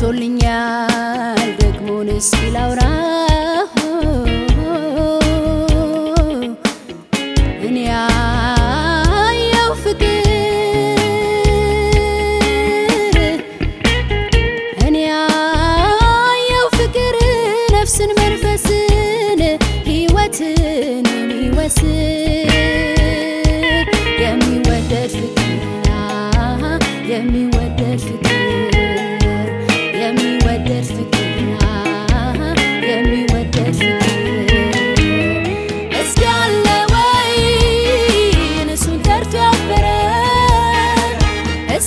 ሞልቶልኛል ደግሞንስ ላውራ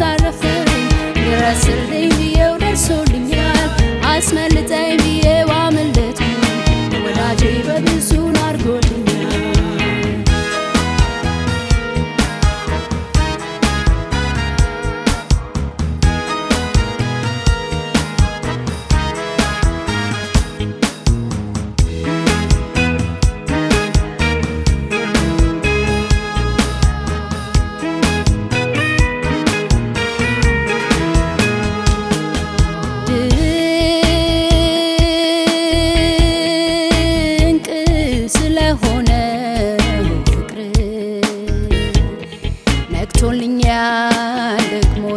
አሳረፈኝ ድረስልኝ ብዬው ደርሶልኛል አስመለ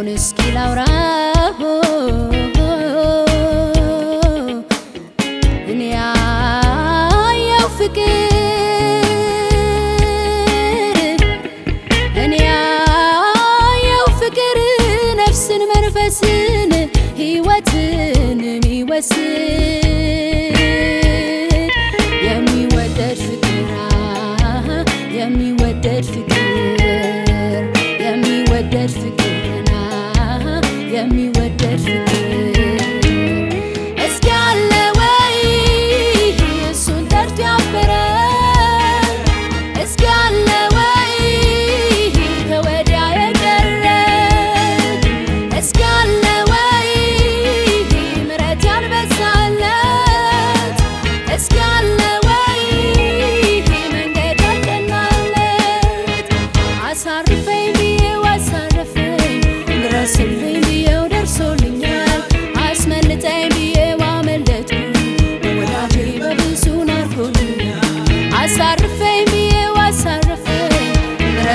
pones que la hora E aí eu fiquei E aí eu fiquei Nefse no meu vizinho E o atinho me vizinho Yeah, me wet dead figure. Yeah, me wet get me wet, that's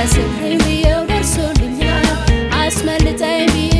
I a the or so, yeah. I smell it, I